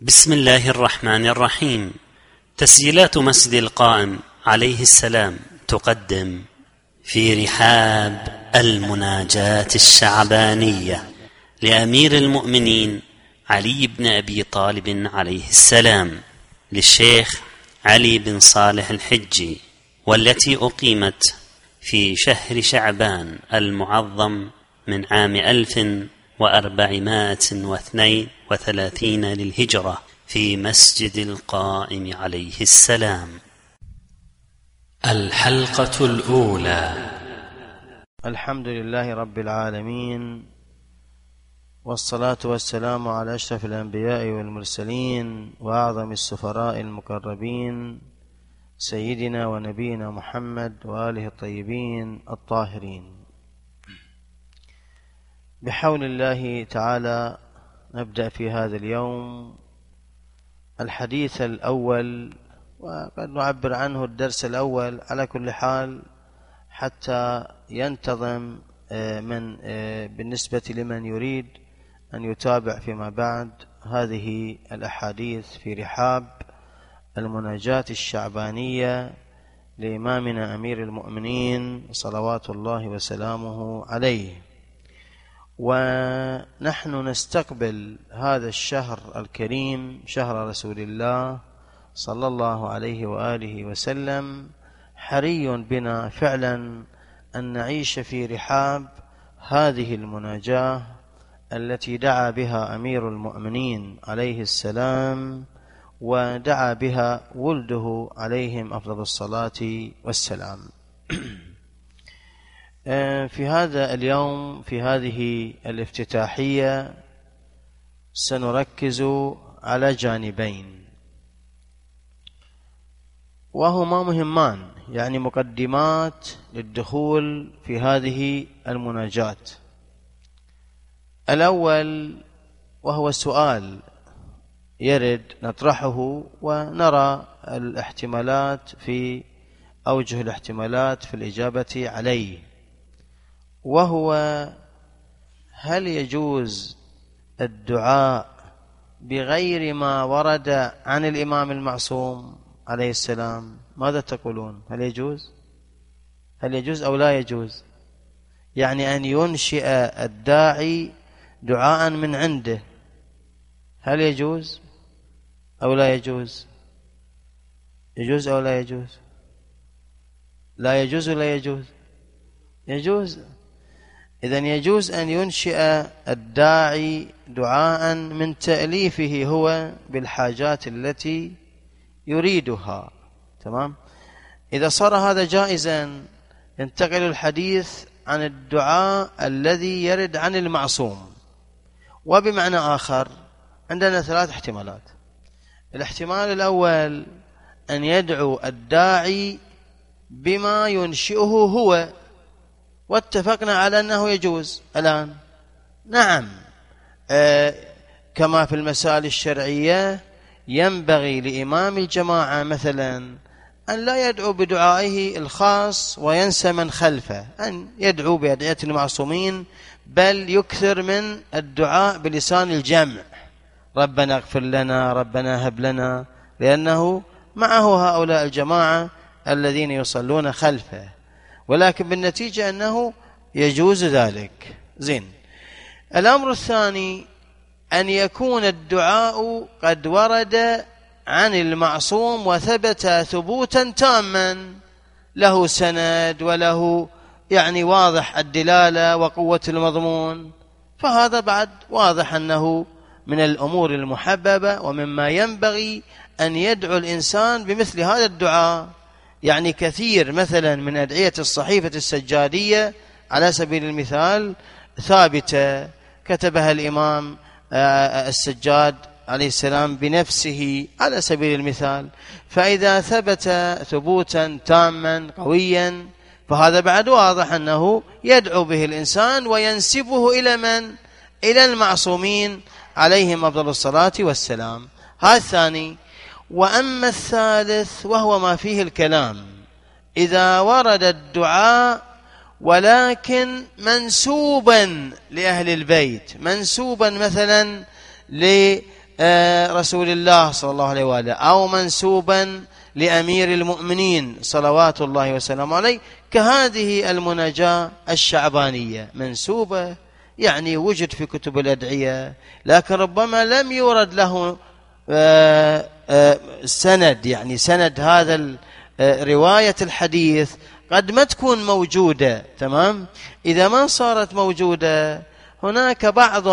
بسم الله الرحمن الرحيم. تسجيلات مسجد القائم عليه السلام تقدم في رحاب المناجاة الشعبانية لأمير المؤمنين علي بن أبي طالب عليه السلام للشيخ علي بن صالح الحجي والتي أقيمت في شهر شعبان المعظم من عام ألف وأربعمائة واثنين وثلاثين للهجرة في مسجد القائم عليه السلام. الحلقة الأولى. الحمد لله رب العالمين والصلاة والسلام على أشرف الأنبياء والمرسلين وأعظم السفراء المقربين سيدنا ونبينا محمد وآله الطيبين الطاهرين. بحول الله تعالى نبدأ في هذا اليوم الحديث الأول وقد نعبر عنه الدرس الأول على كل حال حتى ينتظم آه، من آه، بالنسبة لمن يريد أن يتابع فيما بعد هذه الأحاديث في رحاب المناجاة الشعبانية لإمامنا أمير المؤمنين صلوات الله وسلامه عليه. ونحن نستقبل هذا الشهر الكريم شهر رسول الله صلى الله عليه وآله وسلم. حري بنا فعلا أن نعيش في رحاب هذه المناجاة التي دعا بها أمير المؤمنين عليه السلام ودعا بها ولده عليهم أفضل الصلاة والسلام. في هذا اليوم في هذه الافتتاحية سنركز على جانبين. وهما مهمان يعني مقدمات للدخول في هذه المناجات. الأول وهو سؤال يرد نطرحه ونرى الاحتمالات في أوجه الاحتمالات في الإجابة عليه. وهو هل يجوز الدعاء بغير ما ورد عن الإمام المعصوم عليه السلام؟ ماذا تقولون؟ هل يجوز؟ هل يجوز أو لا يجوز؟ يعني أن ينشئ الداعي دعاء من عنده هل يجوز أو لا يجوز؟ يجوز أو لا يجوز؟ لا يجوز ولا يجوز؟ يجوز. إذا يجوز أن ينشئ الداعي دعاء من تأليفه هو بالحاجات التي يريدها. تمام؟ إذا صار هذا جائزا ينتقل الحديث عن الدعاء الذي يرد عن المعصوم. وبمعنى آخر عندنا ثلاث احتمالات. الاحتمال الأول أن يدعو الداعي بما ينشئه هو. واتفقنا على أنه يجوز. الآن. نعم. آه كما في المسائل الشرعية ينبغي لإمام الجماعة مثلا أن لا يدعو بدعائه الخاص وينسى من خلفه أن يدعو بأدعية المعصومين بل يكثر من الدعاء بلسان الجمع. ربنا اغفر لنا ربنا هب لنا لأنه معه هؤلاء الجماعة الذين يصلون خلفه. ولكن بالنتيجة أنه يجوز ذلك. زين. الأمر الثاني أن يكون الدعاء قد ورد عن المعصوم وثبت ثبوتا تاما. له سند وله يعني واضح الدلالة وقوة المضمون. فهذا بعد واضح أنه من الأمور المحببة ومما ينبغي أن يدعو الإنسان بمثل هذا الدعاء. يعني كثير مثلا من أدعية الصحيفة السجادية على سبيل المثال ثابتة كتبها الإمام آه، السجاد عليه السلام بنفسه على سبيل المثال. فإذا ثبت ثبوتا تاما قويا فهذا بعد واضح أنه يدعو به الإنسان وينسبه إلى من؟ إلى المعصومين عليهم أفضل الصلاة والسلام. هذا الثاني. وأما الثالث وهو ما فيه الكلام. إذا ورد الدعاء ولكن منسوبا لأهل البيت منسوبا مثلا رسول الله صلى الله عليه وآله أو منسوبا لأمير المؤمنين صلوات الله وسلامه عليه كهذه المناجاة الشعبانية. منسوبة يعني وجد في كتب الأدعية لكن ربما لم يورد له آه، آه، سند يعني سند هذا رواية الحديث قد ما تكون موجودة تمام؟ إذا ما صارت موجودة هناك بعض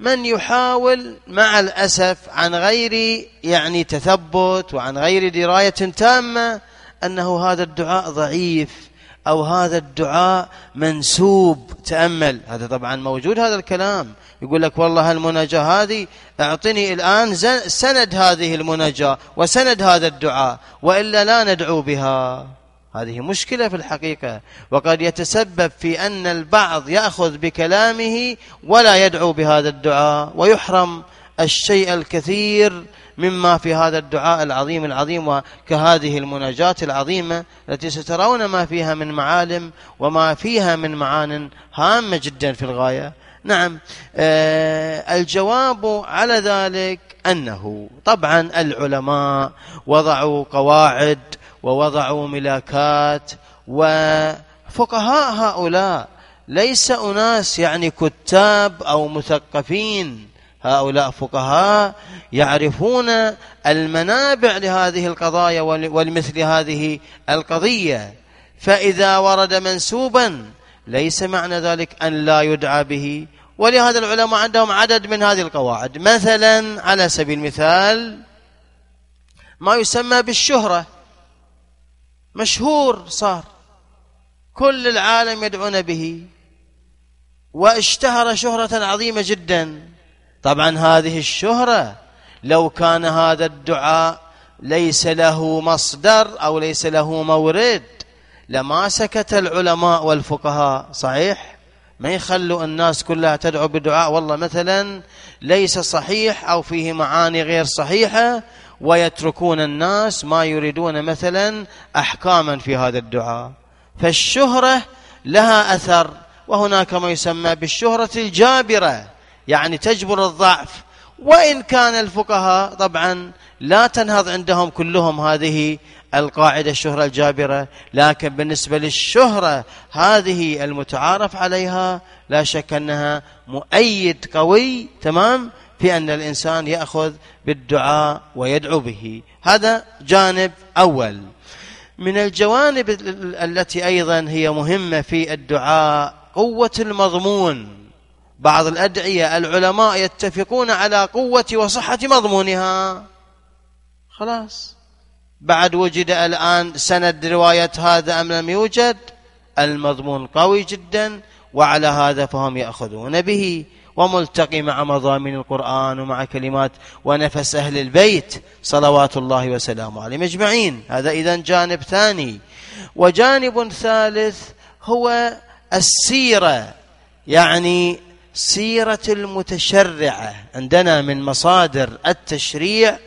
من يحاول مع الأسف عن غير يعني تثبت وعن غير دراية تامة أنه هذا الدعاء ضعيف. أو هذا الدعاء منسوب تأمل. هذا طبعا موجود هذا الكلام. يقول لك والله المناجاة هذه أعطني الآن سند هذه المناجاة وسند هذا الدعاء وإلا لا ندعو بها. هذه مشكلة في الحقيقة. وقد يتسبب في أن البعض يأخذ بكلامه ولا يدعو بهذا الدعاء ويحرم الشيء الكثير مما في هذا الدعاء العظيم العظيم وكهذه المناجاة العظيمة التي سترون ما فيها من معالم وما فيها من معان هامة جدا في الغاية. نعم آه الجواب على ذلك أنه طبعا العلماء وضعوا قواعد ووضعوا ملاكات وفقهاء هؤلاء ليس أناس يعني كتاب أو مثقفين هؤلاء فقهاء يعرفون المنابع لهذه القضايا ولمثل هذه القضية. فإذا ورد منسوبا ليس معنى ذلك أن لا يدعى به. ولهذا العلماء عندهم عدد من هذه القواعد. مثلا على سبيل المثال ما يسمى بالشهرة. مشهور صار. كل العالم يدعون به. واشتهر شهرة عظيمة جدا. طبعا هذه الشهرة لو كان هذا الدعاء ليس له مصدر أو ليس له مورد لما سكت العلماء والفقهاء صحيح؟ ما يخلوا الناس كلها تدعو بدعاء والله مثلا ليس صحيح أو فيه معاني غير صحيحة ويتركون الناس ما يريدون مثلا أحكاما في هذا الدعاء. فالشهرة لها أثر وهناك ما يسمى بالشهرة الجابرة. يعني تجبر الضعف. وإن كان الفقهاء طبعا لا تنهض عندهم كلهم هذه القاعدة الشهرة الجابرة لكن بالنسبة للشهرة هذه المتعارف عليها لا شك أنها مؤيد قوي تمام في أن الإنسان يأخذ بالدعاء ويدعو به. هذا جانب أول. من الجوانب التي أيضا هي مهمة في الدعاء قوة المضمون. بعض الأدعية العلماء يتفقون على قوة وصحة مضمونها. خلاص. بعد وجد الآن سند رواية هذا أم لم يوجد المضمون قوي جدا وعلى هذا فهم يأخذون به وملتقي مع مضامين القرآن ومع كلمات ونفس أهل البيت. صلوات الله وسلامه عليهم أجمعين. هذا إذا جانب ثاني. وجانب ثالث هو السيرة يعني سيرة المتشرعة. عندنا من مصادر التشريع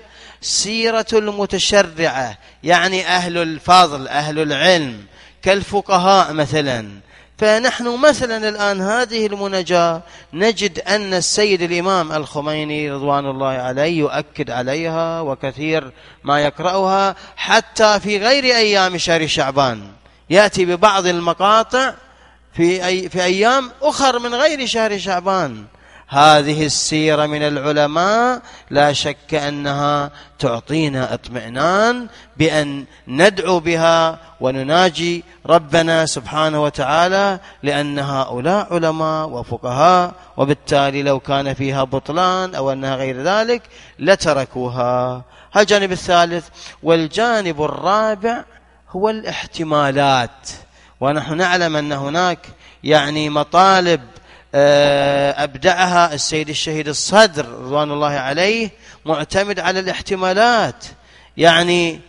سيرة المتشرعة يعني أهل الفضل أهل العلم كالفقهاء مثلا. فنحن مثلا الآن هذه المناجاة نجد أن السيد الإمام الخميني رضوان الله عليه يؤكد عليها وكثير ما يقرأها حتى في غير أيام شهر شعبان. يأتي ببعض المقاطع في, أي في أيام أخر من غير شهر شعبان. هذه السيرة من العلماء لا شك أنها تعطينا اطمئنان بأن ندعو بها ونناجي ربنا سبحانه وتعالى لأن هؤلاء علماء وفقهاء وبالتالي لو كان فيها بطلان أو أنها غير ذلك لتركوها. الجانب الثالث والجانب الرابع هو الاحتمالات. ونحن نعلم أن هناك يعني مطالب آه، أبدعها السيد الشهيد الصدر رضوان الله عليه معتمد على الاحتمالات. يعني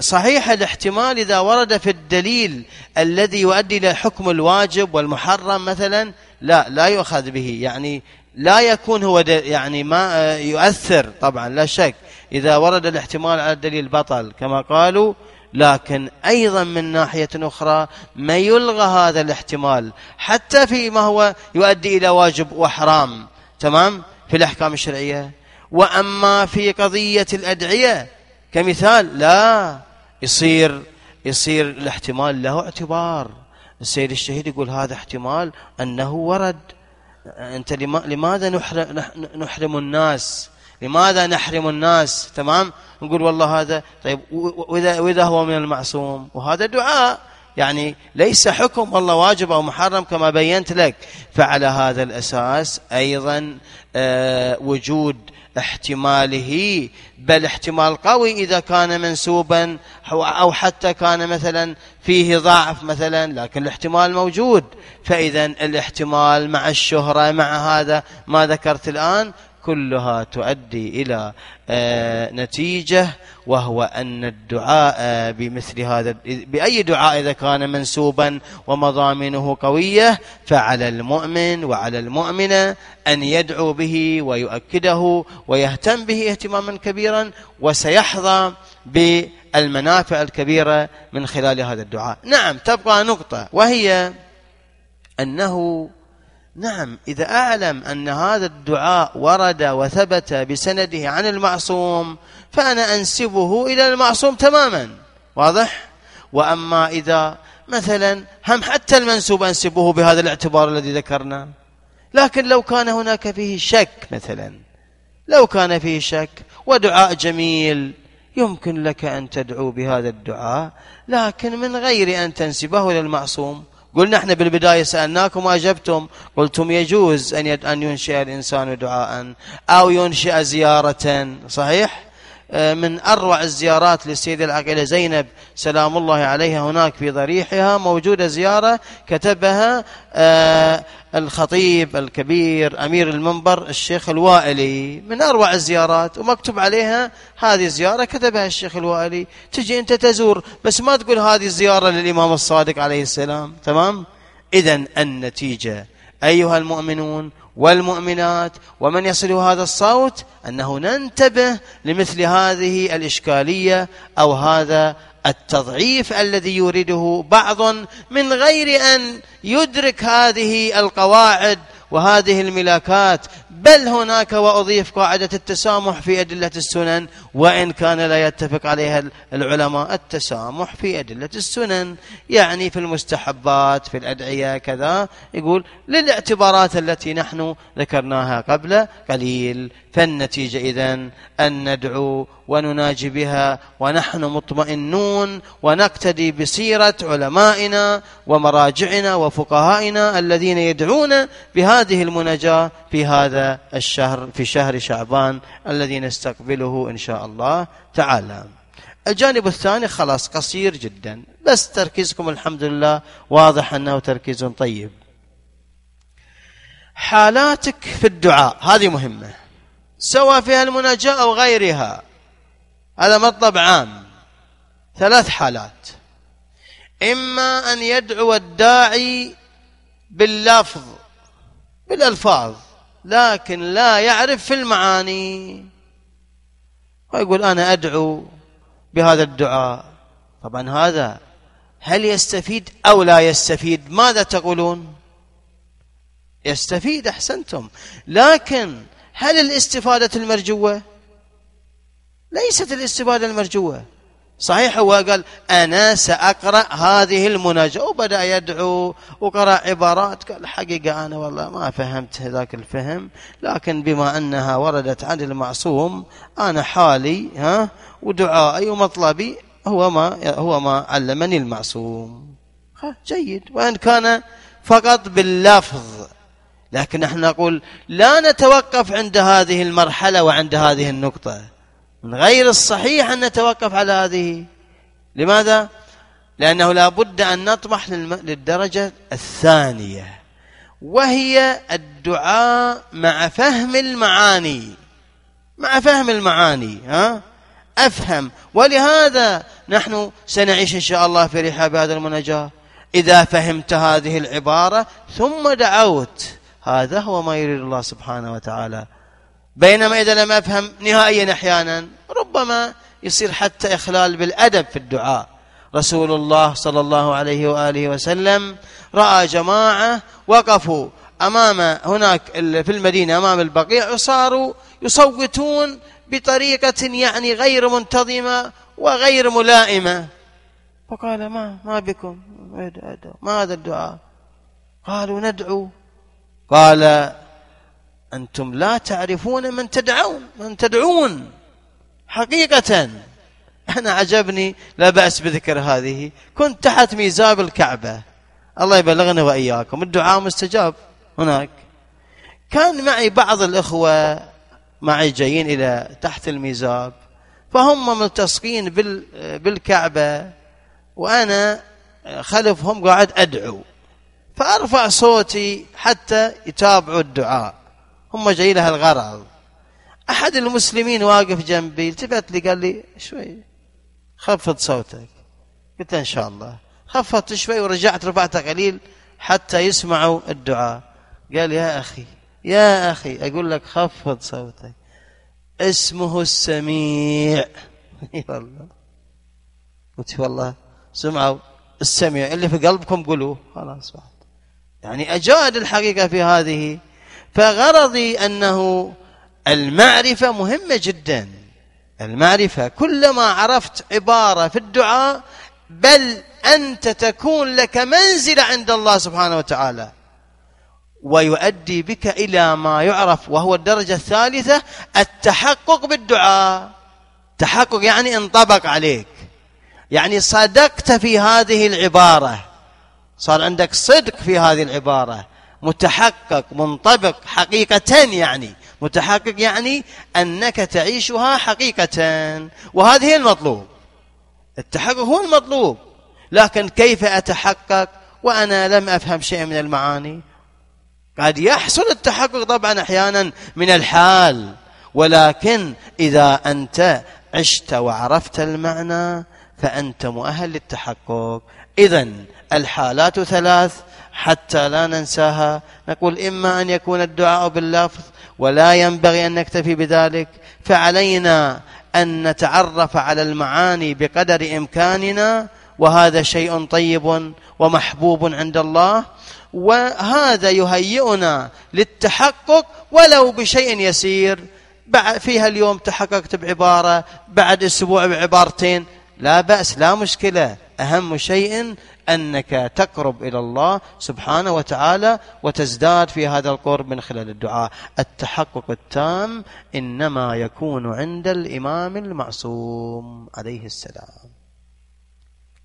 صحيح الاحتمال إذا ورد في الدليل الذي يؤدي إلى حكم الواجب والمحرم مثلا لا لا يؤخذ به. يعني لا يكون هو يعني ما آه، يؤثر طبعا لا شك. إذا ورد الاحتمال على الدليل بطل كما قالوا لكن أيضا من ناحية أخرى ما يلغى هذا الاحتمال حتى فيما هو يؤدي إلى واجب وحرام تمام؟ في الأحكام الشرعية. وأما في قضية الأدعية كمثال لا يصير يصير الاحتمال له اعتبار. السيد الشهيد يقول هذا احتمال أنه ورد. أنت لماذا نحرم الناس؟ لماذا نحرم الناس؟ تمام؟ نقول والله هذا طيب وإذا, وإذا هو من المعصوم. وهذا دعاء يعني ليس حكم والله واجب أو محرم كما بينت لك. فعلى هذا الأساس أيضا آه وجود احتماله بل احتمال قوي إذا كان منسوبا أو حتى كان مثلا فيه ضعف مثلا لكن الاحتمال موجود. فإذا الاحتمال مع الشهرة مع هذا ما ذكرت الآن كلها تؤدي إلى آه، نتيجة وهو أن الدعاء بمثل هذا بأي دعاء إذا كان منسوبا ومضامنه قوية فعلى المؤمن وعلى المؤمنة أن يدعو به ويؤكده ويهتم به اهتماما كبيرا وسيحظى بالمنافع الكبيرة من خلال هذا الدعاء. نعم تبقى نقطة وهي أنه نعم إذا أعلم أن هذا الدعاء ورد وثبت بسنده عن المعصوم فأنا أنسبه إلى المعصوم تماما واضح؟ وأما إذا مثلا هم حتى المنسوب أنسبه بهذا الاعتبار الذي ذكرنا لكن لو كان هناك فيه شك مثلا لو كان فيه شك ودعاء جميل يمكن لك أن تدعو بهذا الدعاء لكن من غير أن تنسبه إلى المعصوم قلنا إحنا بالبداية سألناكم وأجبتم قلتم يجوز أن ينشئ الإنسان دعاء أو ينشئ زيارة صحيح؟ آه، من أروع الزيارات للسيدة العقيلة زينب. سلام الله عليها هناك في ضريحها. موجودة زيارة كتبها آه، الخطيب الكبير أمير المنبر الشيخ الوائلي. من أروع الزيارات ومكتوب عليها هذه الزيارة كتبها الشيخ الوائلي. تجي أنت تزور بس ما تقول هذه الزيارة للإمام الصادق عليه السلام. تمام؟ إذا النتيجة. أيها المؤمنون والمؤمنات ومن يصل هذا الصوت أنه ننتبه لمثل هذه الإشكالية أو هذا التضعيف الذي يورده بعض من غير أن يدرك هذه القواعد وهذه الملاكات. بل هناك وأضيف قاعدة التسامح في أدلة السنن وإن كان لا يتفق عليها العلماء التسامح في أدلة السنن. يعني في المستحبات في الأدعية كذا يقول للاعتبارات التي نحن ذكرناها قبل قليل. فالنتيجة إذن أن ندعو ونناجي بها ونحن مطمئنون ونقتدي بسيرة علمائنا ومراجعنا وفقهائنا الذين يدعون بهذه المناجاة في هذا الشهر في شهر شعبان الذي نستقبله إن شاء الله تعالى. الجانب الثاني خلاص قصير جدا بس تركيزكم الحمد لله واضح أنه تركيز طيب. حالاتك في الدعاء هذه مهمة. سواء فيها المناجاة أو غيرها. هذا مطلب عام. ثلاث حالات. إما أن يدعو الداعي باللفظ بالألفاظ لكن لا يعرف في المعاني. ويقول أنا أدعو بهذا الدعاء. طبعا هذا هل يستفيد أو لا يستفيد؟ ماذا تقولون؟ يستفيد أحسنتم. لكن هل الاستفادة المرجوة؟ ليست الاستفادة المرجوة. صحيح هو قال أنا سأقرأ هذه المناجاة. وبدأ يدعو وقرأ عبارات. قال حقيقة أنا والله ما فهمت ذاك الفهم. لكن بما أنها وردت عن المعصوم أنا حالي ها ودعائي ومطلبي هو ما هو ما علمني المعصوم. جيد. وإن كان فقط باللفظ لكن نحن نقول لا نتوقف عند هذه المرحلة وعند هذه النقطة. من غير الصحيح أن نتوقف على هذه. لماذا؟ لأنه لا بد أن نطمح للدرجة الثانية وهي الدعاء مع فهم المعاني. مع فهم المعاني ها؟ أفهم. ولهذا نحن سنعيش إن شاء الله في رحاب هذا المناجاة إذا فهمت هذه العبارة ثم دعوت. هذا هو ما يريد الله سبحانه وتعالى. بينما إذا لم أفهم نهائيا أحيانا ربما يصير حتى إخلال بالأدب في الدعاء. رسول الله صلى الله عليه وآله وسلم رأى جماعة وقفوا أمام هناك في المدينة أمام البقيع وصاروا يصوتون بطريقة يعني غير منتظمة وغير ملائمة. فقال ما ما بكم؟ ما هذا الدعاء؟ قالوا ندعو قال أنتم لا تعرفون من تدعون من تدعون حقيقة. أنا عجبني لا بأس بذكر هذه. كنت تحت ميزاب الكعبة. الله يبلغنا وإياكم. الدعاء مستجاب هناك. كان معي بعض الإخوة معي جايين إلى تحت الميزاب فهم ملتصقين بالكعبة وأنا خلفهم قاعد أدعو. فأرفع صوتي حتى يتابعوا الدعاء. هم جاي لها الغرض. أحد المسلمين واقف جنبي التفت لي قال لي شوي خفض صوتك. قلت إن شاء الله. خفضت شوي ورجعت رفعتها قليل حتى يسمعوا الدعاء. قال يا أخي يا أخي أقول لك خفض صوتك. اسمه السميع. والله قلت والله سمعوا السميع. اللي في قلبكم قولوه خلاص يعني أجاد الحقيقة في هذه فغرضي أنه المعرفة مهمة جدا. المعرفة كلما عرفت عبارة في الدعاء بل أنت تكون لك منزلة عند الله سبحانه وتعالى. ويؤدي بك إلى ما يعرف وهو الدرجة الثالثة التحقق بالدعاء. تحقق يعني انطبق عليك. يعني صدقت في هذه العبارة. صار عندك صدق في هذه العبارة. متحقق منطبق حقيقة يعني. متحقق يعني أنك تعيشها حقيقة وهذه هي المطلوب. التحقق هو المطلوب. لكن كيف أتحقق وأنا لم أفهم شيء من المعاني؟ قد يحصل التحقق طبعا أحيانا من الحال. ولكن إذا أنت عشت وعرفت المعنى فأنت مؤهل للتحقق. إذا الحالات ثلاث حتى لا ننساها. نقول إما أن يكون الدعاء باللفظ ولا ينبغي أن نكتفي بذلك فعلينا أن نتعرف على المعاني بقدر إمكاننا وهذا شيء طيب ومحبوب عند الله وهذا يهيئنا للتحقق ولو بشيء يسير. فيها اليوم تحققت بعبارة بعد أسبوع بعبارتين لا بأس لا مشكلة. أهم شيء أنك تقرب إلى الله سبحانه وتعالى وتزداد في هذا القرب من خلال الدعاء. التحقق التام إنما يكون عند الإمام المعصوم عليه السلام.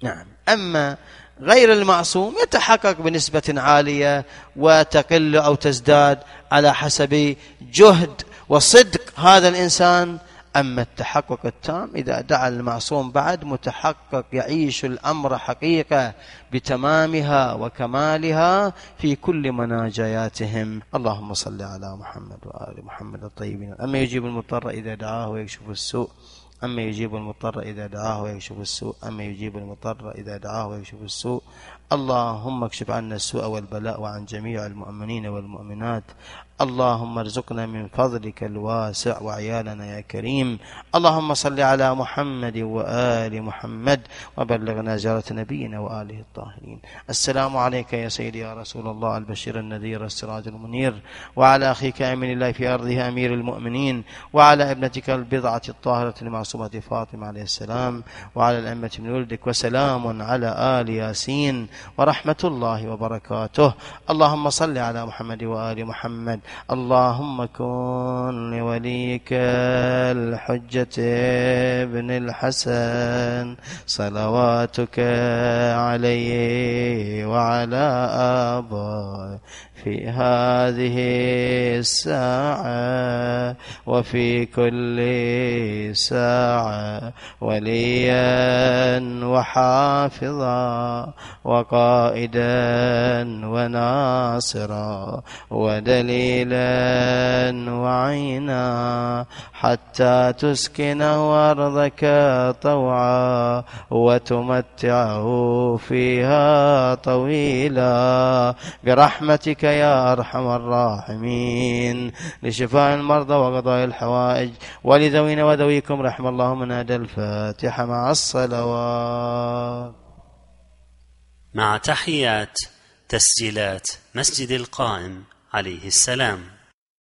نعم. أما غير المعصوم يتحقق بنسبة عالية وتقل أو تزداد على حسب جهد وصدق هذا الإنسان أما التحقق التام إذا دعا المعصوم بعد متحقق يعيش الأمر حقيقة بتمامها وكمالها في كل مناجياتهم. اللهم صل على محمد وآل محمد الطيبين. أما يجيب المضطر إذا دعاه ويكشف السوء أما يجيب المضطر إذا دعاه ويكشف السوء أما يجيب المضطر إذا دعاه ويكشف السوء. اللهم اكشف عنا السوء والبلاء وعن جميع المؤمنين والمؤمنات. اللهم ارزقنا من فضلك الواسع وعيالنا يا كريم. اللهم صل على محمد وآل محمد وبلغنا زيارة نبينا وآله الطاهرين. السلام عليك يا سيدي يا رسول الله البشير النذير السراج المنير وعلى أخيك أمين الله في أرضه أمير المؤمنين وعلى ابنتك البضعة الطاهرة المعصومة فاطمة عليه السلام وعلى الأمة من ولدك وسلام على آل ياسين ورحمة الله وبركاته. اللهم صل على محمد وآل محمد اللهم كن لوليك الحجة ابن الحسن صلواتك عليه وعلى آبائه في هذه الساعة وفي كل ساعة وليا وحافظا وقائدا وناصرا ودليلا وعينا حتى تسكنه أرضك طوعا وتمتعه فيها طويلا برحمتك يا أرحم الراحمين. لشفاء المرضى وقضاء الحوائج. ولذوينا وذويكم رحم الله من هدى الفاتحة مع الصلوات. مع تحيات تسجيلات مسجد القائم عليه السلام.